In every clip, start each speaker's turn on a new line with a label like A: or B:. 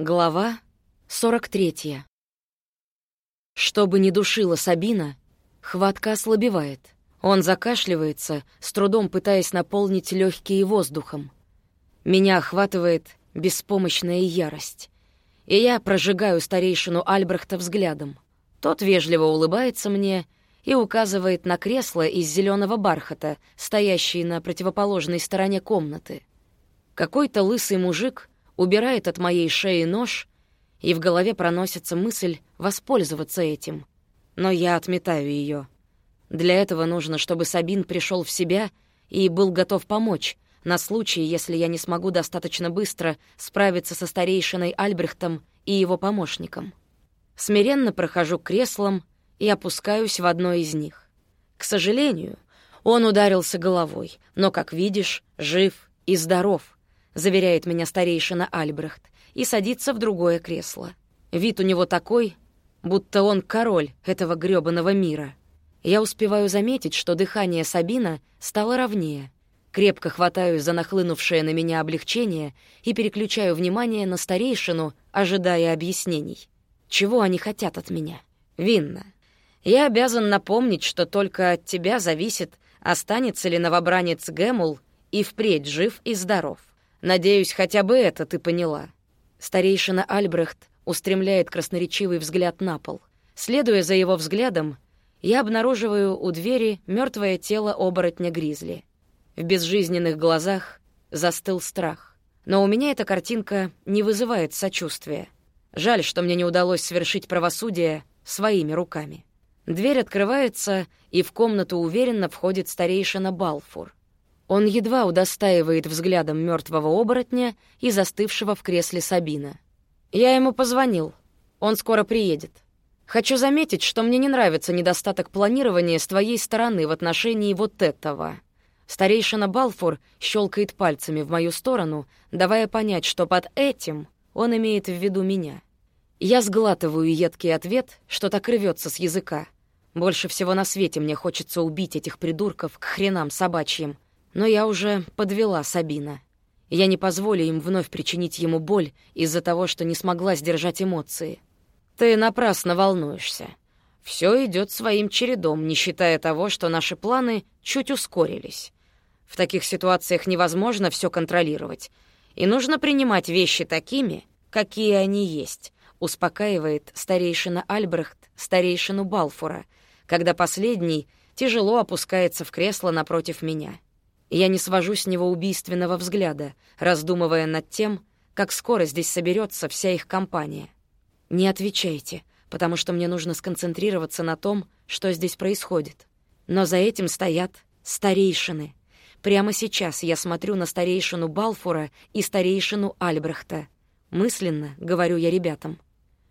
A: Глава 43. Чтобы не душила Сабина, хватка ослабевает. Он закашливается, с трудом пытаясь наполнить легкие воздухом. Меня охватывает беспомощная ярость. И я прожигаю старейшину Альбрехта взглядом. Тот вежливо улыбается мне и указывает на кресло из зеленого бархата, стоящее на противоположной стороне комнаты. Какой-то лысый мужик убирает от моей шеи нож, и в голове проносится мысль воспользоваться этим. Но я отметаю ее. Для этого нужно, чтобы Сабин пришел в себя и был готов помочь, на случай, если я не смогу достаточно быстро справиться со старейшиной Альбрехтом и его помощником. Смиренно прохожу к креслам и опускаюсь в одно из них. К сожалению, он ударился головой, но, как видишь, жив и здоров —— заверяет меня старейшина Альбрехт, и садится в другое кресло. Вид у него такой, будто он король этого грёбаного мира. Я успеваю заметить, что дыхание Сабина стало ровнее. Крепко хватаю за нахлынувшее на меня облегчение и переключаю внимание на старейшину, ожидая объяснений. Чего они хотят от меня? Винно. Я обязан напомнить, что только от тебя зависит, останется ли новобранец Гэмул и впредь жив и здоров. Надеюсь, хотя бы это ты поняла. Старейшина Альбрехт устремляет красноречивый взгляд на пол. Следуя за его взглядом, я обнаруживаю у двери мертвое тело оборотня Гризли. В безжизненных глазах застыл страх. Но у меня эта картинка не вызывает сочувствия. Жаль, что мне не удалось совершить правосудие своими руками. Дверь открывается, и в комнату уверенно входит старейшина Балфур. Он едва удостаивает взглядом мертвого оборотня и застывшего в кресле Сабина. Я ему позвонил. Он скоро приедет. Хочу заметить, что мне не нравится недостаток планирования с твоей стороны в отношении вот этого. Старейшина Балфур щелкает пальцами в мою сторону, давая понять, что под этим он имеет в виду меня. Я сглатываю едкий ответ, что так рвется с языка. Больше всего на свете мне хочется убить этих придурков к хренам собачьим — но я уже подвела Сабина. Я не позволю им вновь причинить ему боль из-за того, что не смогла сдержать эмоции. Ты напрасно волнуешься. Все идет своим чередом, не считая того, что наши планы чуть ускорились. В таких ситуациях невозможно все контролировать, и нужно принимать вещи такими, какие они есть, успокаивает старейшина Альбрехт старейшину Балфура, когда последний тяжело опускается в кресло напротив меня. Я не свожу с него убийственного взгляда, раздумывая над тем, как скоро здесь соберется вся их компания. Не отвечайте, потому что мне нужно сконцентрироваться на том, что здесь происходит. Но за этим стоят старейшины. Прямо сейчас я смотрю на старейшину Балфура и старейшину Альбрехта. Мысленно говорю я ребятам.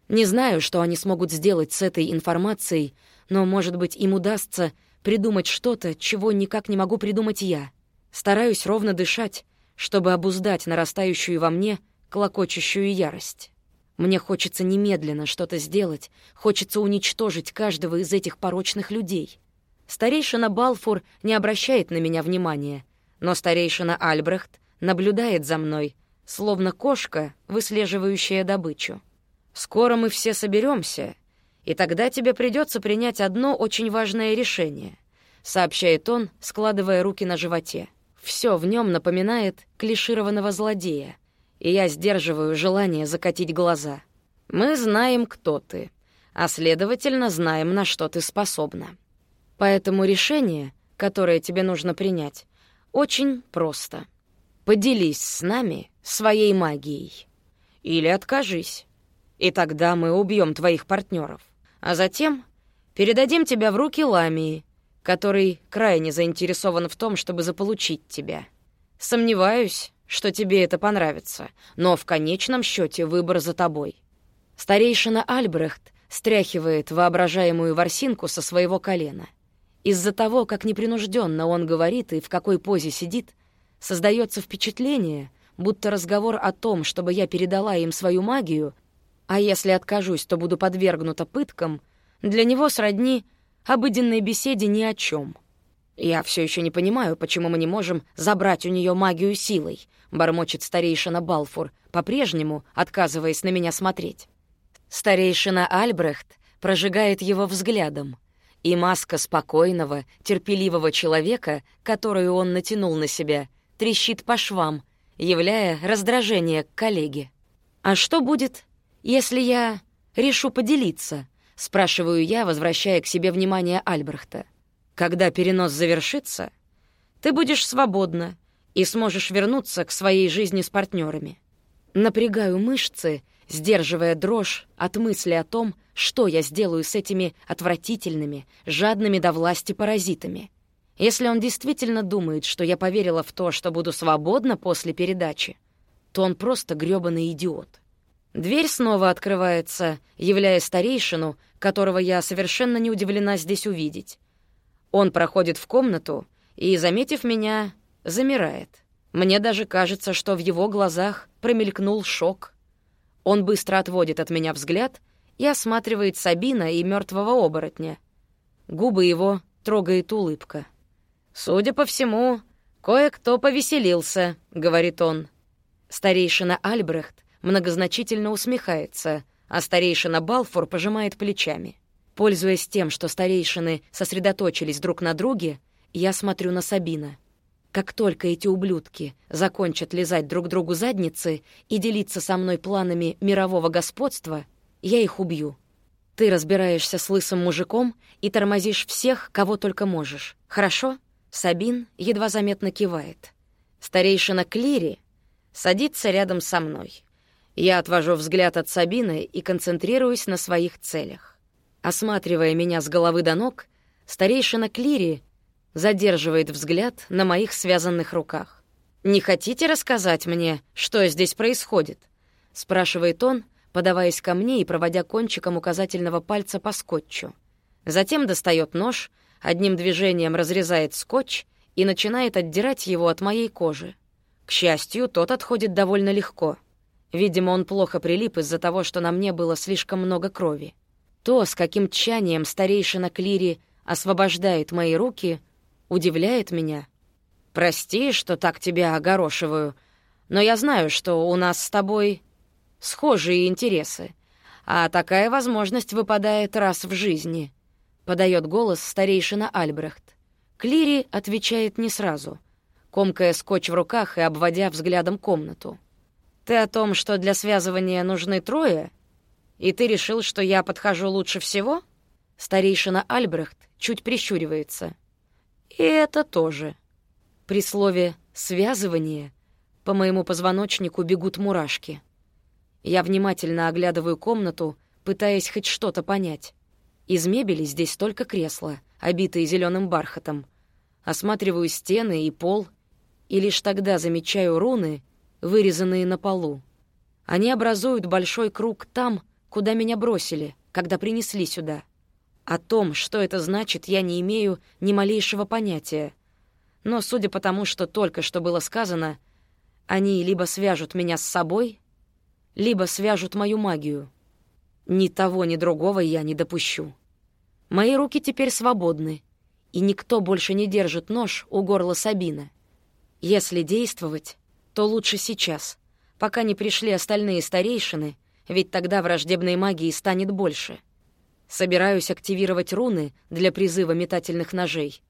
A: Не знаю, что они смогут сделать с этой информацией, но, может быть, им удастся придумать что-то, чего никак не могу придумать я — Стараюсь ровно дышать, чтобы обуздать нарастающую во мне клокочущую ярость. Мне хочется немедленно что-то сделать, хочется уничтожить каждого из этих порочных людей. Старейшина Балфур не обращает на меня внимания, но старейшина Альбрехт наблюдает за мной, словно кошка, выслеживающая добычу. «Скоро мы все соберемся, и тогда тебе придется принять одно очень важное решение», — сообщает он, складывая руки на животе. Все в нем напоминает клишированного злодея, и я сдерживаю желание закатить глаза. Мы знаем, кто ты, а следовательно, знаем, на что ты способна. Поэтому решение, которое тебе нужно принять, очень просто. Поделись с нами своей магией. Или откажись. И тогда мы убьем твоих партнеров. А затем передадим тебя в руки Ламии, который крайне заинтересован в том, чтобы заполучить тебя. Сомневаюсь, что тебе это понравится, но в конечном счете выбор за тобой. Старейшина Альбрехт стряхивает воображаемую ворсинку со своего колена. Из-за того, как непринужденно он говорит и в какой позе сидит, создается впечатление, будто разговор о том, чтобы я передала им свою магию, а если откажусь, то буду подвергнута пыткам, для него сродни — обыденной беседе ни о чем. Я все еще не понимаю, почему мы не можем забрать у нее магию силой. — бормочет старейшина Балфур, по-прежнему отказываясь на меня смотреть. Старейшина Альбрехт прожигает его взглядом, и маска спокойного, терпеливого человека, которую он натянул на себя, трещит по швам, являя раздражение к коллеге. «А что будет, если я решу поделиться?» — спрашиваю я, возвращая к себе внимание Альбрехта. «Когда перенос завершится, ты будешь свободна и сможешь вернуться к своей жизни с партнерами. Напрягаю мышцы, сдерживая дрожь от мысли о том, что я сделаю с этими отвратительными, жадными до власти паразитами. Если он действительно думает, что я поверила в то, что буду свободна после передачи, то он просто грёбаный идиот. Дверь снова открывается, являя старейшину, которого я совершенно не удивлена здесь увидеть. Он проходит в комнату и, заметив меня, замирает. Мне даже кажется, что в его глазах промелькнул шок. Он быстро отводит от меня взгляд и осматривает Сабина и мертвого оборотня. Губы его трогает улыбка. «Судя по всему, кое-кто повеселился», — говорит он. Старейшина Альбрехт многозначительно усмехается, а старейшина Балфур пожимает плечами. Пользуясь тем, что старейшины сосредоточились друг на друге, я смотрю на Сабина — как только эти ублюдки закончат лизать друг другу задницы и делиться со мной планами мирового господства, я их убью. Ты разбираешься с лысым мужиком и тормозишь всех, кого только можешь. Хорошо? Сабин едва заметно кивает. Старейшина Клири садится рядом со мной. Я отвожу взгляд от Сабины и концентрируюсь на своих целях. Осматривая меня с головы до ног, старейшина Клири задерживает взгляд на моих связанных руках. «Не хотите рассказать мне, что здесь происходит?» — спрашивает он, подаваясь ко мне и проводя кончиком указательного пальца по скотчу. Затем достает нож, одним движением разрезает скотч и начинает отдирать его от моей кожи. К счастью, тот отходит довольно легко. Видимо, он плохо прилип из-за того, что на мне было слишком много крови. То, с каким тщанием старейшина Клири освобождает мои руки, удивляет меня. Прости, что так тебя огорошиваю, но я знаю, что у нас с тобой схожие интересы, а такая возможность выпадает раз в жизни», — подает голос старейшина Альбрехт. Клири отвечает не сразу, комкая скотч в руках и обводя взглядом комнату. «Ты о том, что для связывания нужны трое? И ты решил, что я подхожу лучше всего?» Старейшина Альбрехт чуть прищуривается — и это тоже. При слове «связывание» по моему позвоночнику бегут мурашки. Я внимательно оглядываю комнату, пытаясь хоть что-то понять. Из мебели здесь только кресла, обитые зеленым бархатом. Осматриваю стены и пол, и лишь тогда замечаю руны, вырезанные на полу. Они образуют большой круг там, куда меня бросили, когда принесли сюда — о том, что это значит, я не имею ни малейшего понятия. Но судя по тому, что только что было сказано, они либо свяжут меня с собой, либо свяжут мою магию. Ни того, ни другого я не допущу. Мои руки теперь свободны, и никто больше не держит нож у горла Сабина. Если действовать, то лучше сейчас, пока не пришли остальные старейшины, ведь тогда враждебной магии станет больше. Собираюсь активировать руны для призыва метательных ножей.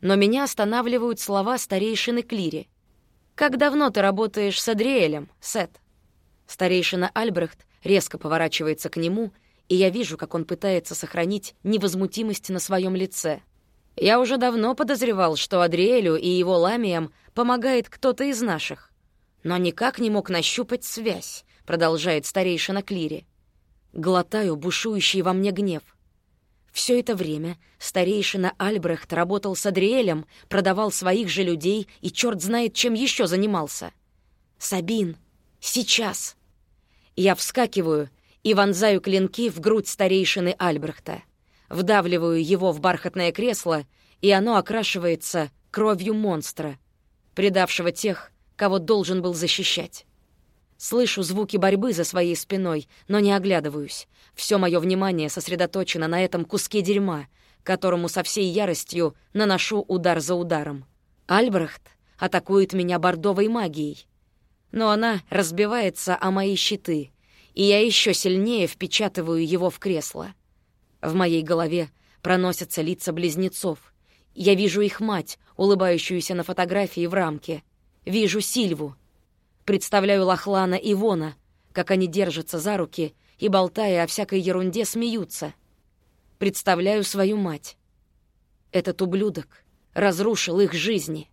A: Но меня останавливают слова старейшины Клири. «Как давно ты работаешь с Адриэлем, Сет?» Старейшина Альбрехт резко поворачивается к нему, и я вижу, как он пытается сохранить невозмутимость на своем лице. Я уже давно подозревал, что Адриэлю и его ламиям помогает кто-то из наших. Но никак не мог нащупать связь, продолжает старейшина Клири. Глотаю бушующий во мне гнев. Все это время старейшина Альбрехт работал с Адриэлем, продавал своих же людей и черт знает, чем еще занимался. «Сабин, сейчас!» Я вскакиваю и вонзаю клинки в грудь старейшины Альбрехта. Вдавливаю его в бархатное кресло, и оно окрашивается кровью монстра, предавшего тех, кого должен был защищать. Слышу звуки борьбы за своей спиной, но не оглядываюсь. Все мое внимание сосредоточено на этом куске дерьма, которому со всей яростью наношу удар за ударом. Альбрехт атакует меня бордовой магией. но она разбивается о мои щиты, и я еще сильнее впечатываю его в кресло. В моей голове проносятся лица близнецов. Я вижу их мать, улыбающуюся на фотографии в рамке. Вижу Сильву. Представляю Лохлана и Вона, как они держатся за руки и, болтая о всякой ерунде, смеются. Представляю свою мать. Этот ублюдок разрушил их жизни.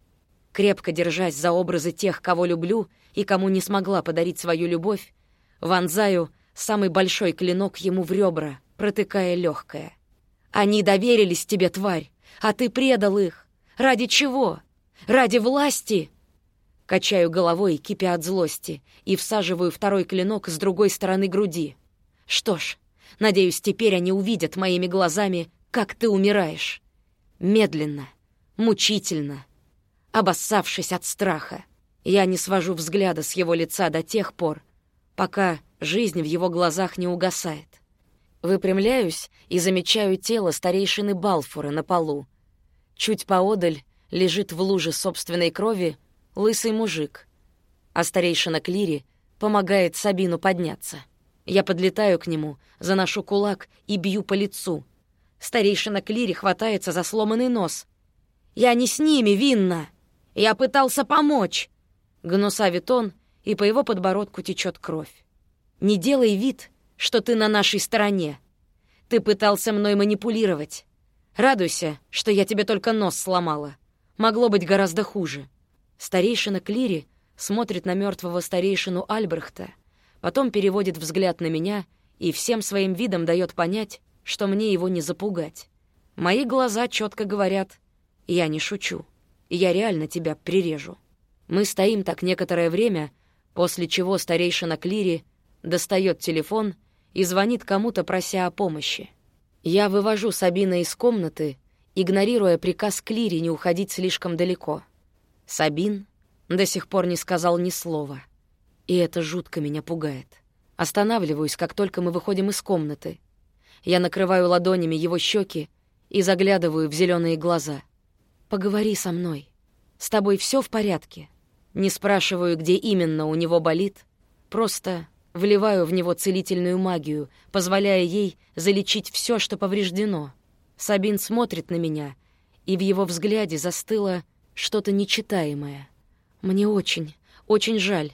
A: Крепко держась за образы тех, кого люблю и кому не смогла подарить свою любовь, вонзаю самый большой клинок ему в ребра, протыкая легкое. Они доверились тебе, тварь, а ты предал их. Ради чего? Ради власти?» Качаю головой, кипя от злости, и всаживаю второй клинок с другой стороны груди. Что ж, надеюсь, теперь они увидят моими глазами, как ты умираешь. Медленно, мучительно, обоссавшись от страха. Я не свожу взгляда с его лица до тех пор, пока жизнь в его глазах не угасает. Выпрямляюсь и замечаю тело старейшины Балфура на полу. Чуть поодаль лежит в луже собственной крови лысый мужик, а старейшина Клири помогает Сабину подняться. Я подлетаю к нему, заношу кулак и бью по лицу. Старейшина Клири хватается за сломанный нос. «Я не с ними, Винна! Я пытался помочь!» Гнусавит он, и по его подбородку течет кровь. «Не делай вид, что ты на нашей стороне. Ты пытался мной манипулировать. Радуйся, что я тебе только нос сломала. Могло быть гораздо хуже. Старейшина Клири смотрит на мертвого старейшину Альбрехта, потом переводит взгляд на меня и всем своим видом дает понять, что мне его не запугать. Мои глаза четко говорят «Я не шучу, я реально тебя прирежу». Мы стоим так некоторое время, после чего старейшина Клири достает телефон — и звонит кому-то, прося о помощи. Я вывожу Сабина из комнаты, игнорируя приказ Клири не уходить слишком далеко. Сабин до сих пор не сказал ни слова. И это жутко меня пугает. Останавливаюсь, как только мы выходим из комнаты. Я накрываю ладонями его щеки и заглядываю в зеленые глаза. «Поговори со мной. С тобой все в порядке?» Не спрашиваю, где именно у него болит, просто Вливаю в него целительную магию, позволяя ей залечить все, что повреждено. Сабин смотрит на меня, и в его взгляде застыло что-то нечитаемое. «Мне очень, очень жаль.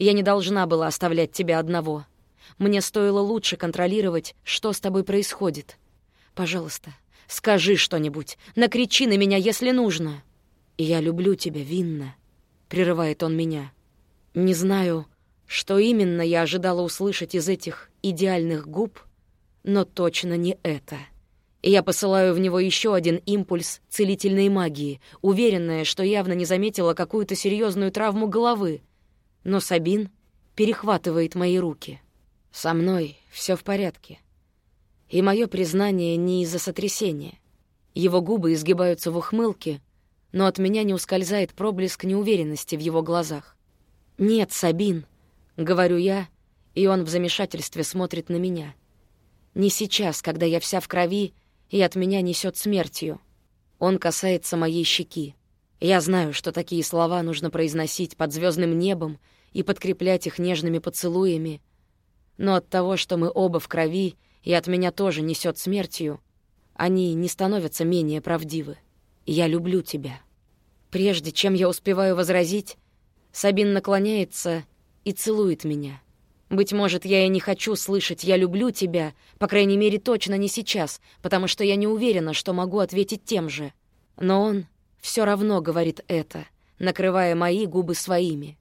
A: Я не должна была оставлять тебя одного. Мне стоило лучше контролировать, что с тобой происходит. Пожалуйста, скажи что-нибудь, накричи на меня, если нужно. Я люблю тебя, Винна», — прерывает он меня. «Не знаю, что именно я ожидала услышать из этих идеальных губ, но точно не это. Я посылаю в него еще один импульс целительной магии, уверенная, что явно не заметила какую-то серьезную травму головы. Но Сабин перехватывает мои руки. Со мной все в порядке. И мое признание не из-за сотрясения. Его губы изгибаются в ухмылке, но от меня не ускользает проблеск неуверенности в его глазах. «Нет, Сабин», Говорю я, и он в замешательстве смотрит на меня. Не сейчас, когда я вся в крови, и от меня несет смертью. Он касается моей щеки. Я знаю, что такие слова нужно произносить под звездным небом и подкреплять их нежными поцелуями. Но от того, что мы оба в крови, и от меня тоже несет смертью, они не становятся менее правдивы. Я люблю тебя. Прежде чем я успеваю возразить, Сабин наклоняется и целует меня. Быть может, я и не хочу слышать «я люблю тебя», по крайней мере, точно не сейчас, потому что я не уверена, что могу ответить тем же. Но он все равно говорит это, накрывая мои губы своими.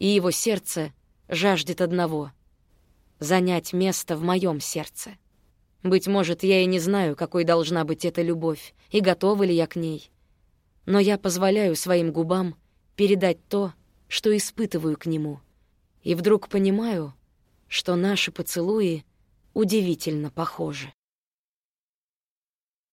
A: И его сердце жаждет одного — занять место в моем сердце. Быть может, я и не знаю, какой должна быть эта любовь, и готова ли я к ней. Но я позволяю своим губам передать то, что испытываю к нему — и вдруг понимаю, что наши поцелуи удивительно похожи.